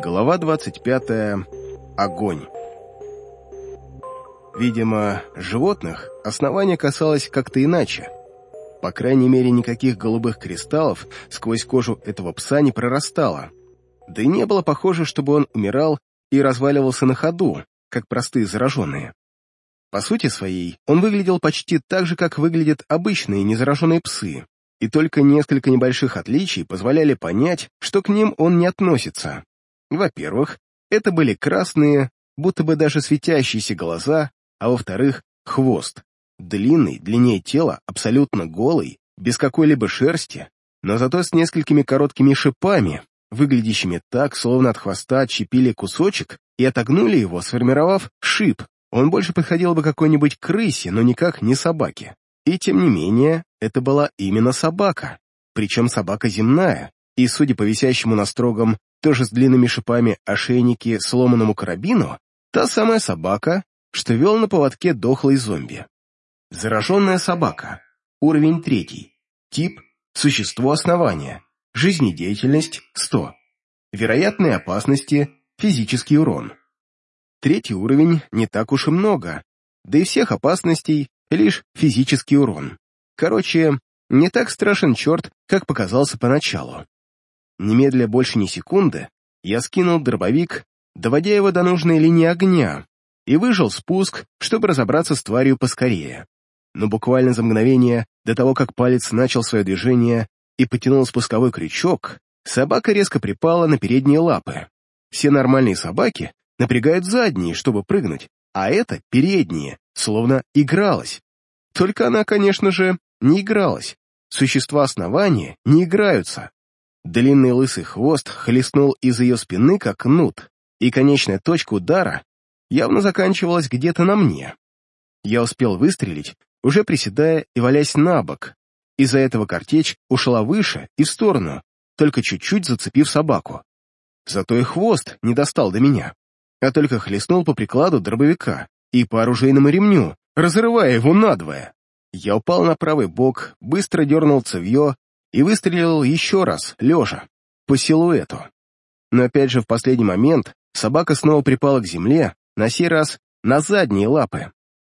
Глава 25. Огонь. Видимо, животных основание касалось как-то иначе. По крайней мере, никаких голубых кристаллов сквозь кожу этого пса не прорастало. Да и не было похоже, чтобы он умирал и разваливался на ходу, как простые зараженные. По сути своей, он выглядел почти так же, как выглядят обычные незараженные псы, и только несколько небольших отличий позволяли понять, что к ним он не относится. Во-первых, это были красные, будто бы даже светящиеся глаза, а во-вторых, хвост. Длинный, длиннее тела, абсолютно голый, без какой-либо шерсти, но зато с несколькими короткими шипами, выглядящими так, словно от хвоста отщепили кусочек и отогнули его, сформировав шип. Он больше подходил бы какой-нибудь крысе, но никак не собаке. И тем не менее, это была именно собака, причем собака земная, и, судя по висящему на строгом, тоже с длинными шипами ошейники сломанному карабину, та самая собака, что вел на поводке дохлый зомби. Зараженная собака. Уровень третий. Тип – существо основания. Жизнедеятельность – 100. Вероятные опасности – физический урон. Третий уровень не так уж и много, да и всех опасностей лишь физический урон. Короче, не так страшен черт, как показался поначалу. Немедля больше ни секунды, я скинул дробовик, доводя его до нужной линии огня, и выжил спуск, чтобы разобраться с тварью поскорее. Но буквально за мгновение до того, как палец начал свое движение и потянул спусковой крючок, собака резко припала на передние лапы. Все нормальные собаки напрягают задние, чтобы прыгнуть, а это передние, словно игралась. Только она, конечно же, не игралась. Существа основания не играются. Длинный лысый хвост хлестнул из ее спины, как нут, и конечная точка удара явно заканчивалась где-то на мне. Я успел выстрелить, уже приседая и валясь на бок. Из-за этого картечь ушла выше и в сторону, только чуть-чуть зацепив собаку. Зато и хвост не достал до меня, а только хлестнул по прикладу дробовика и по оружейному ремню, разрывая его надвое. Я упал на правый бок, быстро дернул цевье и выстрелил еще раз, лежа, по силуэту. Но опять же в последний момент собака снова припала к земле, на сей раз на задние лапы,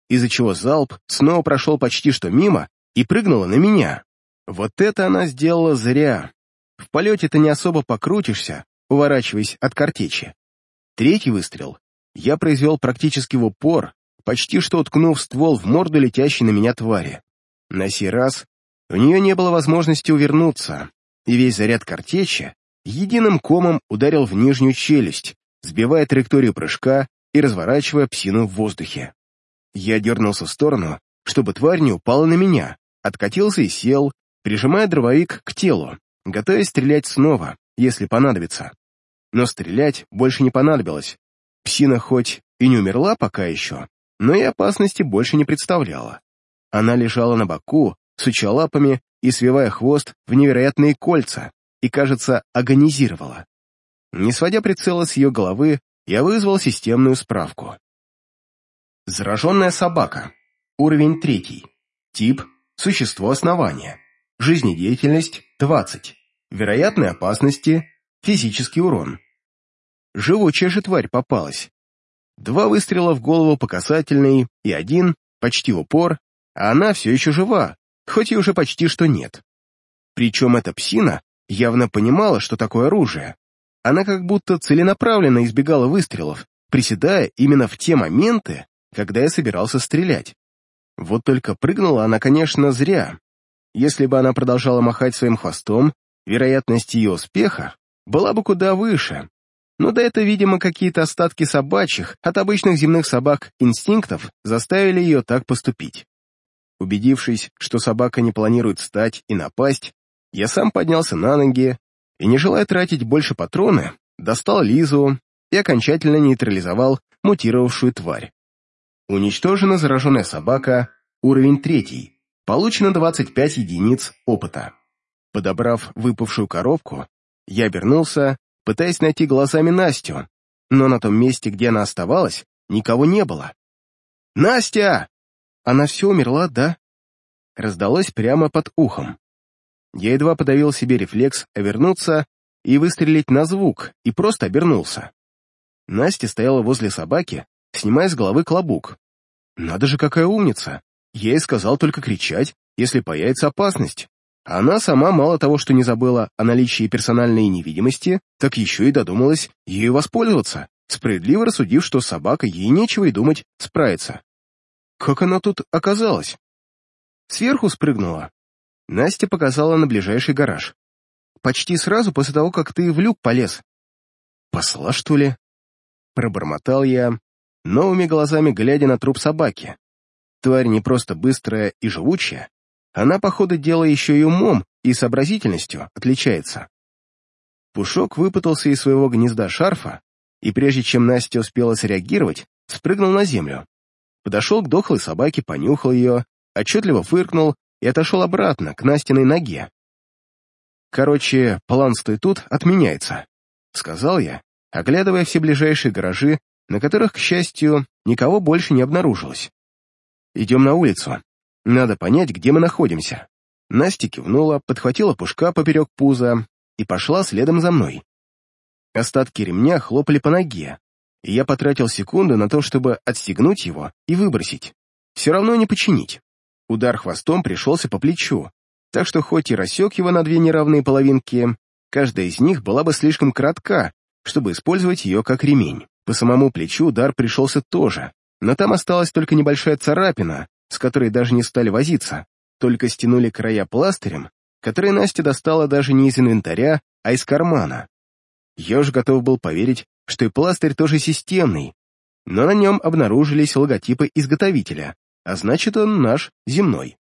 из-за чего залп снова прошел почти что мимо и прыгнула на меня. Вот это она сделала зря. В полете-то не особо покрутишься, уворачиваясь от картечи. Третий выстрел я произвел практически в упор, почти что уткнув ствол в морду летящей на меня твари. На сей раз у нее не было возможности увернуться, и весь заряд картечи единым комом ударил в нижнюю челюсть, сбивая траекторию прыжка и разворачивая псину в воздухе. Я дернулся в сторону, чтобы тварь не упала на меня, откатился и сел, прижимая дробовик к телу, готовясь стрелять снова, если понадобится. Но стрелять больше не понадобилось. Псина хоть и не умерла пока еще, но и опасности больше не представляла. Она лежала на боку, суча лапами и свивая хвост в невероятные кольца, и, кажется, агонизировала. Не сводя прицела с ее головы, я вызвал системную справку. Зараженная собака. Уровень третий. Тип – существо основания. Жизнедеятельность – 20. Вероятные опасности – физический урон. Живучая же тварь попалась. Два выстрела в голову по касательной и один, почти в упор, а она все еще жива, хоть и уже почти что нет. Причем эта псина явно понимала, что такое оружие. Она как будто целенаправленно избегала выстрелов, приседая именно в те моменты, когда я собирался стрелять. Вот только прыгнула она, конечно, зря. Если бы она продолжала махать своим хвостом, вероятность ее успеха была бы куда выше. Но да это, видимо, какие-то остатки собачьих от обычных земных собак инстинктов заставили ее так поступить. Убедившись, что собака не планирует встать и напасть, я сам поднялся на ноги и, не желая тратить больше патроны, достал Лизу и окончательно нейтрализовал мутировавшую тварь. Уничтожена зараженная собака, уровень третий, получено 25 единиц опыта. Подобрав выпавшую коробку, я обернулся, пытаясь найти глазами Настю, но на том месте, где она оставалась, никого не было. «Настя!» «Она все умерла, да?» Раздалось прямо под ухом. Я едва подавил себе рефлекс вернуться и выстрелить на звук, и просто обернулся. Настя стояла возле собаки, снимая с головы клобук. Надо же, какая умница! Я ей сказал только кричать, если появится опасность. Она сама мало того, что не забыла о наличии персональной невидимости, так еще и додумалась ею воспользоваться, справедливо рассудив, что собака ей нечего и думать справится. Как она тут оказалась? Сверху спрыгнула. Настя показала на ближайший гараж. Почти сразу после того, как ты в люк полез. Посла, что ли? Пробормотал я, новыми глазами глядя на труп собаки. Тварь не просто быстрая и живучая, она, по ходу дела, еще и умом и сообразительностью отличается. Пушок выпутался из своего гнезда шарфа, и прежде чем Настя успела среагировать, спрыгнул на землю. Подошел к дохлой собаке, понюхал ее, отчетливо фыркнул и отошел обратно, к Настиной ноге. «Короче, план «стой тут» отменяется», — сказал я, оглядывая все ближайшие гаражи, на которых, к счастью, никого больше не обнаружилось. «Идем на улицу. Надо понять, где мы находимся». Настя кивнула, подхватила пушка поперек пуза и пошла следом за мной. Остатки ремня хлопали по ноге, и я потратил секунду на то, чтобы отстегнуть его и выбросить. Все равно не починить. Удар хвостом пришелся по плечу, так что хоть и рассек его на две неравные половинки, каждая из них была бы слишком коротка, чтобы использовать ее как ремень. По самому плечу удар пришелся тоже, но там осталась только небольшая царапина, с которой даже не стали возиться, только стянули края пластырем, который Настя достала даже не из инвентаря, а из кармана. Я уже готов был поверить, что и пластырь тоже системный, но на нем обнаружились логотипы изготовителя, а значит, он наш, земной.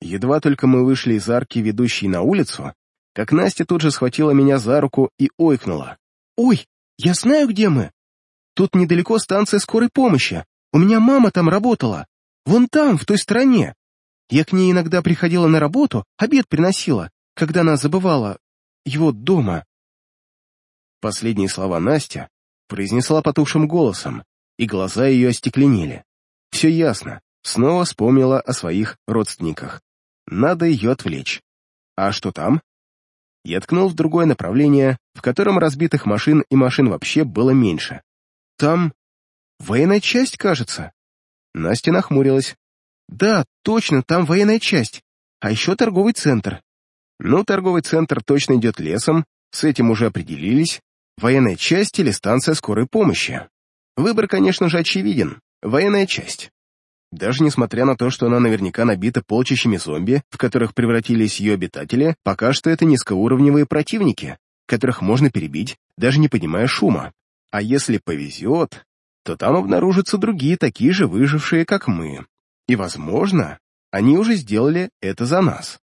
Едва только мы вышли из арки, ведущей на улицу, как Настя тут же схватила меня за руку и ойкнула. «Ой, я знаю, где мы! Тут недалеко станция скорой помощи. У меня мама там работала. Вон там, в той стороне. Я к ней иногда приходила на работу, обед приносила, когда она забывала его дома. Последние слова Настя произнесла потухшим голосом, и глаза ее остекленели. Все ясно, снова вспомнила о своих родственниках. Надо ее отвлечь. А что там? Я ткнул в другое направление, в котором разбитых машин и машин вообще было меньше. Там военная часть, кажется. Настя нахмурилась. «Да, точно, там военная часть. А еще торговый центр». «Ну, торговый центр точно идет лесом, с этим уже определились. Военная часть или станция скорой помощи. Выбор, конечно же, очевиден. Военная часть. Даже несмотря на то, что она наверняка набита полчищами зомби, в которых превратились ее обитатели, пока что это низкоуровневые противники, которых можно перебить, даже не поднимая шума. А если повезет, то там обнаружатся другие такие же выжившие, как мы. И, возможно, они уже сделали это за нас.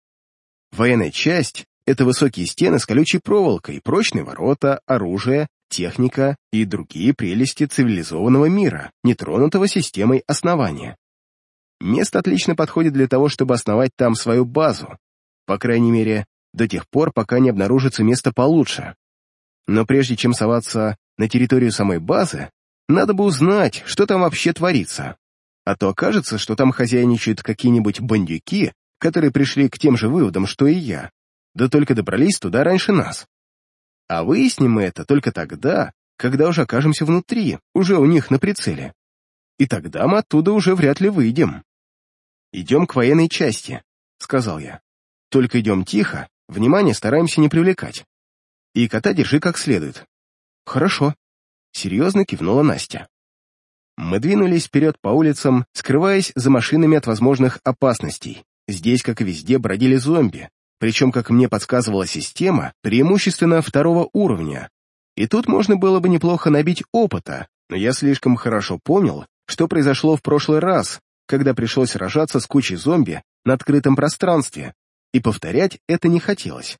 Военная часть — это высокие стены с колючей проволокой, прочные ворота, оружие, техника и другие прелести цивилизованного мира, нетронутого системой основания. Место отлично подходит для того, чтобы основать там свою базу, по крайней мере, до тех пор, пока не обнаружится место получше. Но прежде чем соваться на территорию самой базы, надо бы узнать, что там вообще творится. А то окажется, что там хозяйничают какие-нибудь бандюки, которые пришли к тем же выводам, что и я, да только добрались туда раньше нас. А выясним мы это только тогда, когда уже окажемся внутри, уже у них на прицеле. И тогда мы оттуда уже вряд ли выйдем. «Идем к военной части», — сказал я. «Только идем тихо, внимание стараемся не привлекать. И кота держи как следует». «Хорошо», серьезно кивнула Настя. Мы двинулись вперед по улицам, скрываясь за машинами от возможных опасностей. Здесь, как и везде, бродили зомби, причем, как мне подсказывала система, преимущественно второго уровня. И тут можно было бы неплохо набить опыта, но я слишком хорошо помнил, что произошло в прошлый раз, когда пришлось сражаться с кучей зомби на открытом пространстве, и повторять это не хотелось.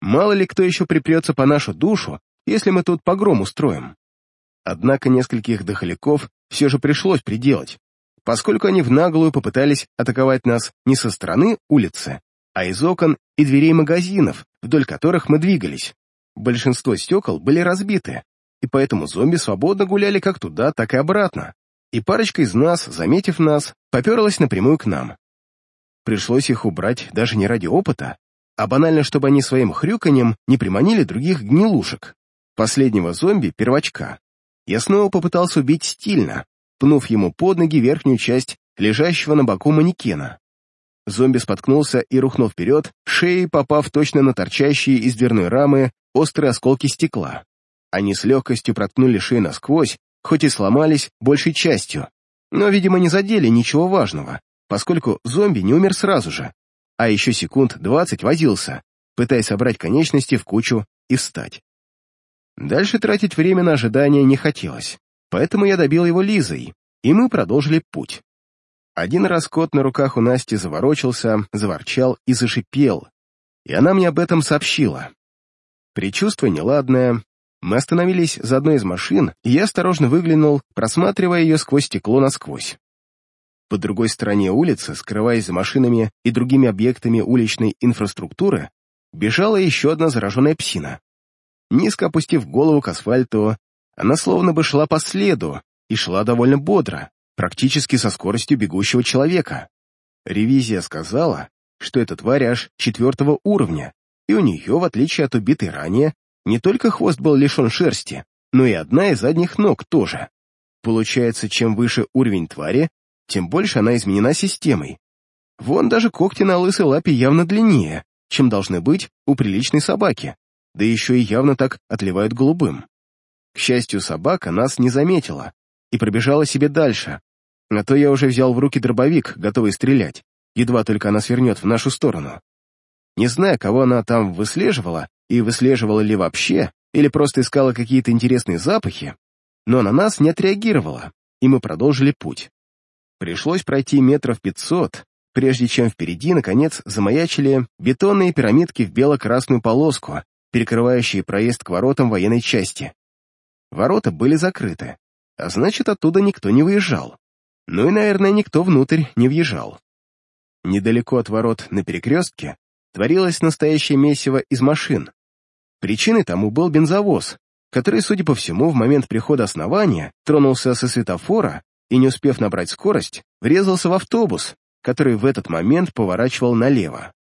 Мало ли кто еще припрется по нашу душу, если мы тут погром устроим. Однако нескольких дохляков все же пришлось приделать, поскольку они в наглую попытались атаковать нас не со стороны улицы, а из окон и дверей магазинов, вдоль которых мы двигались. Большинство стекол были разбиты, и поэтому зомби свободно гуляли как туда, так и обратно. И парочка из нас, заметив нас, поперлась напрямую к нам. Пришлось их убрать даже не ради опыта, а банально, чтобы они своим хрюканьем не приманили других гнилушек. Последнего зомби-первачка я снова попытался убить стильно, пнув ему под ноги верхнюю часть лежащего на боку манекена. Зомби споткнулся и рухнул вперед, шеей попав точно на торчащие из дверной рамы острые осколки стекла. Они с легкостью проткнули шею насквозь, хоть и сломались большей частью, но, видимо, не задели ничего важного, поскольку зомби не умер сразу же, а еще секунд двадцать возился, пытаясь собрать конечности в кучу и встать. Дальше тратить время на ожидание не хотелось, поэтому я добил его Лизой, и мы продолжили путь. Один раз кот на руках у Насти заворочился, заворчал и зашипел, и она мне об этом сообщила. Причувствие неладное, мы остановились за одной из машин, и я осторожно выглянул, просматривая ее сквозь стекло насквозь. По другой стороне улицы, скрываясь за машинами и другими объектами уличной инфраструктуры, бежала еще одна зараженная псина. Низко опустив голову к асфальту, она словно бы шла по следу и шла довольно бодро, практически со скоростью бегущего человека. Ревизия сказала, что эта тварь аж четвертого уровня, и у нее, в отличие от убитой ранее, не только хвост был лишен шерсти, но и одна из задних ног тоже. Получается, чем выше уровень твари, тем больше она изменена системой. Вон даже когти на лысой лапе явно длиннее, чем должны быть у приличной собаки, да еще и явно так отливают голубым. К счастью, собака нас не заметила и пробежала себе дальше, а то я уже взял в руки дробовик, готовый стрелять, едва только она свернет в нашу сторону. Не зная, кого она там выслеживала, и выслеживала ли вообще, или просто искала какие-то интересные запахи, но на нас не отреагировала, и мы продолжили путь. Пришлось пройти метров пятьсот, прежде чем впереди, наконец, замаячили бетонные пирамидки в бело-красную полоску, перекрывающие проезд к воротам военной части. Ворота были закрыты, а значит, оттуда никто не выезжал. Ну и, наверное, никто внутрь не въезжал. Недалеко от ворот на перекрестке творилось настоящее месиво из машин. Причиной тому был бензовоз, который, судя по всему, в момент прихода основания тронулся со светофора и, не успев набрать скорость, врезался в автобус, который в этот момент поворачивал налево.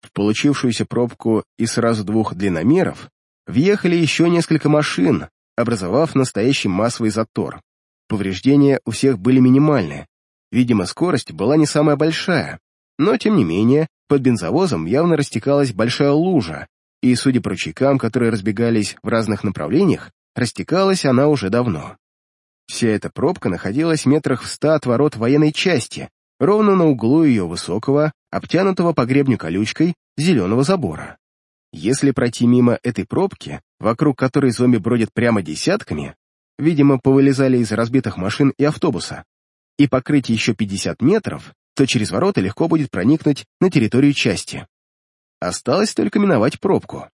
В получившуюся пробку из сразу двух длинномеров въехали еще несколько машин, образовав настоящий массовый затор. Повреждения у всех были минимальны. Видимо, скорость была не самая большая, но, тем не менее, под бензовозом явно растекалась большая лужа, и, судя по ручейкам, которые разбегались в разных направлениях, растекалась она уже давно. Вся эта пробка находилась метрах в ста от ворот военной части, ровно на углу ее высокого, обтянутого по гребню колючкой, зеленого забора. Если пройти мимо этой пробки, вокруг которой зомби бродят прямо десятками, видимо, повылезали из разбитых машин и автобуса, и покрыть еще 50 метров, то через ворота легко будет проникнуть на территорию части. Осталось только миновать пробку.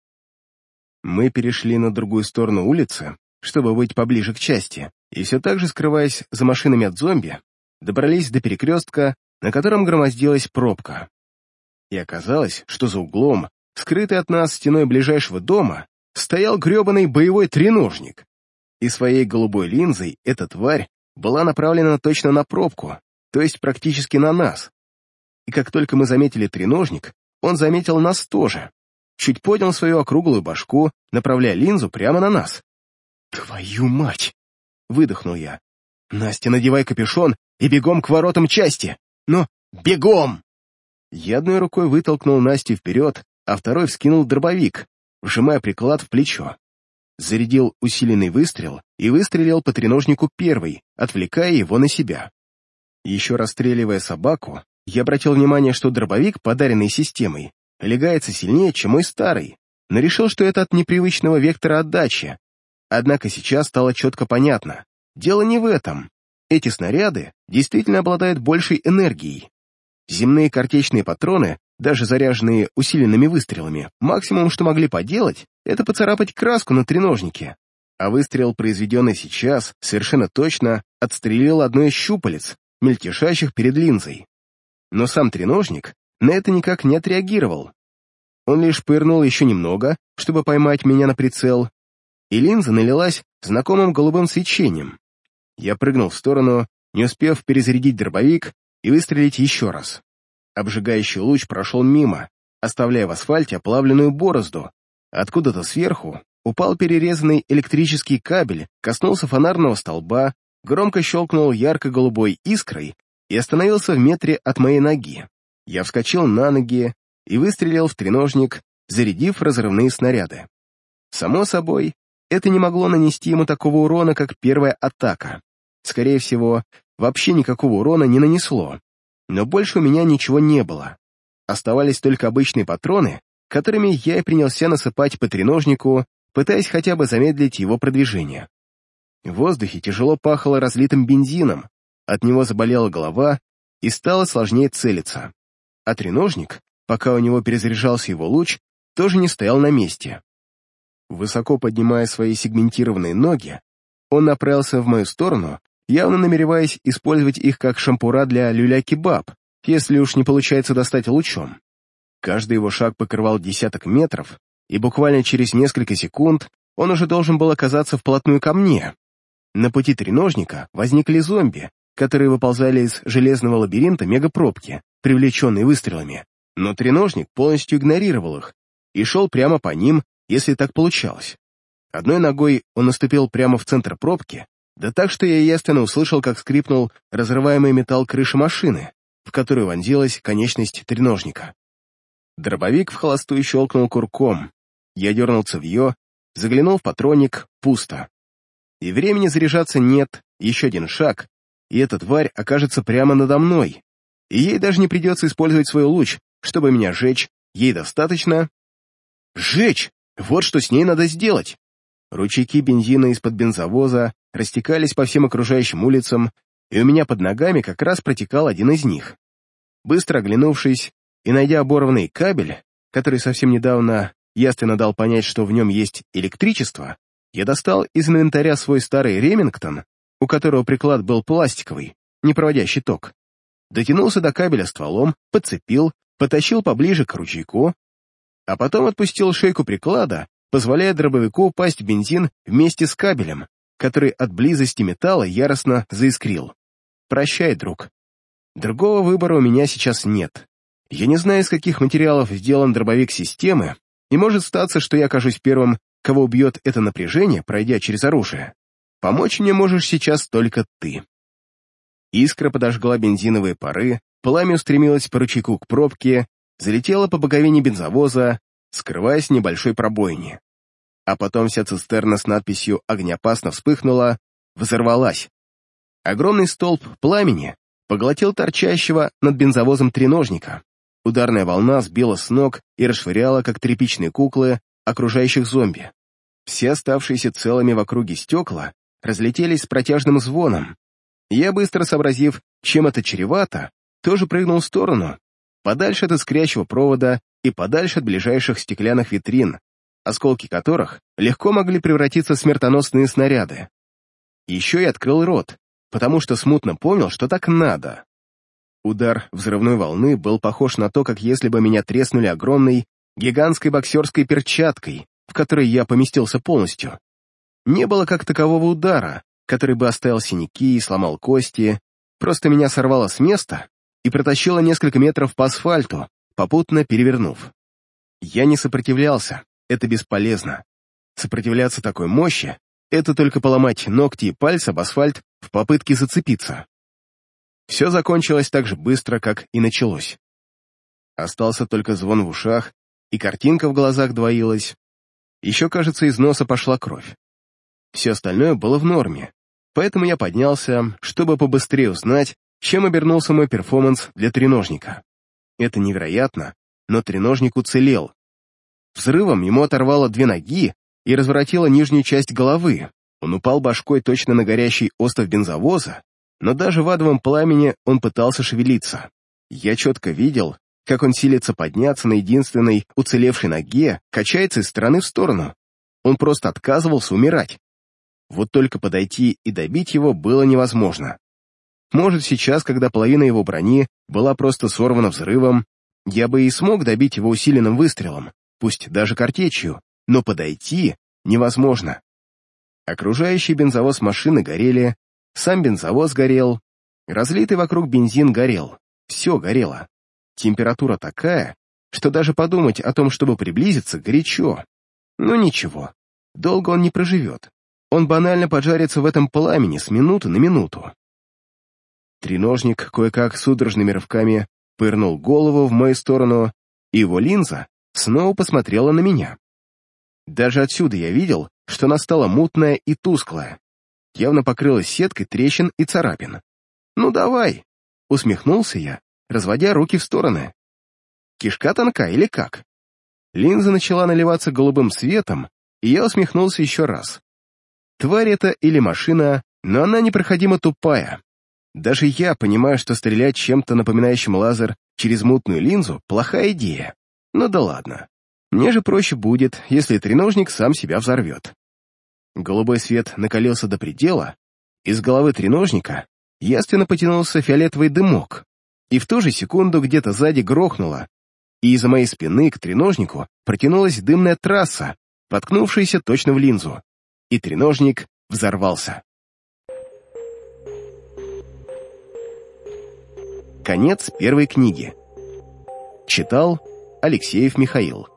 Мы перешли на другую сторону улицы, чтобы быть поближе к части, и все так же, скрываясь за машинами от зомби, добрались до перекрестка, на котором громоздилась пробка. И оказалось, что за углом, скрытый от нас стеной ближайшего дома, стоял гребаный боевой треножник. И своей голубой линзой эта тварь была направлена точно на пробку, то есть практически на нас. И как только мы заметили треножник, он заметил нас тоже. Чуть поднял свою округлую башку, направляя линзу прямо на нас. «Твою мать!» — выдохнул я. «Настя, надевай капюшон и бегом к воротам части! Но бегом!» Я одной рукой вытолкнул Настю вперед, а второй вскинул дробовик, вжимая приклад в плечо. Зарядил усиленный выстрел и выстрелил по треножнику первый, отвлекая его на себя. Еще расстреливая собаку, я обратил внимание, что дробовик, подаренный системой, легается сильнее, чем мой старый, но решил, что это от непривычного вектора отдачи. Однако сейчас стало четко понятно. Дело не в этом. Эти снаряды действительно обладают большей энергией. Земные картечные патроны, даже заряженные усиленными выстрелами, максимум, что могли поделать, это поцарапать краску на треножнике. А выстрел, произведенный сейчас, совершенно точно отстрелил одно из щупалец, мельтешащих перед линзой. Но сам треножник на это никак не отреагировал. Он лишь пырнул еще немного, чтобы поймать меня на прицел, и линза налилась знакомым голубым свечением. Я прыгнул в сторону, не успев перезарядить дробовик и выстрелить еще раз. Обжигающий луч прошел мимо, оставляя в асфальте оплавленную борозду. Откуда-то сверху упал перерезанный электрический кабель, коснулся фонарного столба, громко щелкнул ярко-голубой искрой и остановился в метре от моей ноги. Я вскочил на ноги и выстрелил в треножник, зарядив разрывные снаряды. Само собой, это не могло нанести ему такого урона, как первая атака. Скорее всего, вообще никакого урона не нанесло. Но больше у меня ничего не было. Оставались только обычные патроны, которыми я и принялся насыпать по треножнику, пытаясь хотя бы замедлить его продвижение. В воздухе тяжело пахло разлитым бензином, от него заболела голова и стало сложнее целиться. А треножник, пока у него перезаряжался его луч, тоже не стоял на месте. Высоко поднимая свои сегментированные ноги, он направился в мою сторону, явно намереваясь использовать их как шампура для люля-кебаб, если уж не получается достать лучом. Каждый его шаг покрывал десяток метров, и буквально через несколько секунд он уже должен был оказаться вплотную ко мне. На пути треножника возникли зомби, которые выползали из железного лабиринта мегапробки, привлеченные выстрелами, но треножник полностью игнорировал их и шел прямо по ним, если так получалось. Одной ногой он наступил прямо в центр пробки, да так, что я ясно услышал, как скрипнул разрываемый металл крыши машины, в которую вонзилась конечность треножника. Дробовик в холостую щелкнул курком, я дернул цевье, заглянул в патронник, пусто. И времени заряжаться нет, еще один шаг, и эта тварь окажется прямо надо мной. И ей даже не придется использовать свой луч, чтобы меня сжечь, ей достаточно... Сжечь! Вот что с ней надо сделать! Ручейки бензина из-под бензовоза растекались по всем окружающим улицам, и у меня под ногами как раз протекал один из них. Быстро оглянувшись и найдя оборванный кабель, который совсем недавно ясно дал понять, что в нем есть электричество, я достал из инвентаря свой старый Ремингтон, у которого приклад был пластиковый, не проводящий ток. Дотянулся до кабеля стволом, подцепил, потащил поближе к ручейку, а потом отпустил шейку приклада, позволяя дробовику упасть в бензин вместе с кабелем, который от близости металла яростно заискрил. «Прощай, друг. Другого выбора у меня сейчас нет. Я не знаю, из каких материалов сделан дробовик системы, и может статься, что я окажусь первым, кого убьет это напряжение, пройдя через оружие. Помочь мне можешь сейчас только ты. Искра подожгла бензиновые пары, пламя устремилось по ручейку к пробке, залетела по боковине бензовоза, скрываясь в небольшой пробоине. А потом вся цистерна с надписью «Огнеопасно» вспыхнула, взорвалась. Огромный столб пламени поглотил торчащего над бензовозом треножника. Ударная волна сбила с ног и расшвыряла, как тряпичные куклы, окружающих зомби. Все оставшиеся целыми в округе стекла разлетелись с протяжным звоном. Я, быстро сообразив, чем это чревато, тоже прыгнул в сторону, подальше от искрящего провода и подальше от ближайших стеклянных витрин, осколки которых легко могли превратиться в смертоносные снаряды. Еще я открыл рот, потому что смутно понял, что так надо. Удар взрывной волны был похож на то, как если бы меня треснули огромной, гигантской боксерской перчаткой, в которой я поместился полностью. Не было как такового удара, который бы оставил синяки и сломал кости, просто меня сорвало с места и протащило несколько метров по асфальту, попутно перевернув. Я не сопротивлялся, это бесполезно. Сопротивляться такой мощи — это только поломать ногти и пальцы об асфальт в попытке зацепиться. Все закончилось так же быстро, как и началось. Остался только звон в ушах, и картинка в глазах двоилась. Еще, кажется, из носа пошла кровь. Все остальное было в норме, поэтому я поднялся, чтобы побыстрее узнать, чем обернулся мой перформанс для треножника. Это невероятно, но треножник уцелел. Взрывом ему оторвало две ноги и разворотило нижнюю часть головы. Он упал башкой точно на горящий остов бензовоза, но даже в адовом пламени он пытался шевелиться. Я четко видел, как он силится подняться на единственной уцелевшей ноге, качается из стороны в сторону. Он просто отказывался умирать. Вот только подойти и добить его было невозможно. Может, сейчас, когда половина его брони была просто сорвана взрывом, я бы и смог добить его усиленным выстрелом, пусть даже картечью, но подойти невозможно. Окружающий бензовоз машины горели, сам бензовоз горел, разлитый вокруг бензин горел, все горело. Температура такая, что даже подумать о том, чтобы приблизиться, горячо. Но ничего, долго он не проживет. Он банально поджарится в этом пламени с минуты на минуту. Треножник кое-как судорожными рывками пырнул голову в мою сторону, и его линза снова посмотрела на меня. Даже отсюда я видел, что она стала мутная и тусклая, явно покрылась сеткой трещин и царапин. «Ну давай!» — усмехнулся я, разводя руки в стороны. «Кишка тонка или как?» Линза начала наливаться голубым светом, и я усмехнулся еще раз. Тварь это или машина, но она непроходимо тупая. Даже я понимаю, что стрелять чем-то напоминающим лазер через мутную линзу — плохая идея. Ну да ладно. Мне же проще будет, если треножник сам себя взорвет. Голубой свет накалился до предела, из головы треножника яственно потянулся фиолетовый дымок, и в ту же секунду где-то сзади грохнуло, и из-за моей спины к треножнику протянулась дымная трасса, воткнувшаяся точно в линзу, и треножник взорвался. Конец первой книги. Читал Алексеев Михаил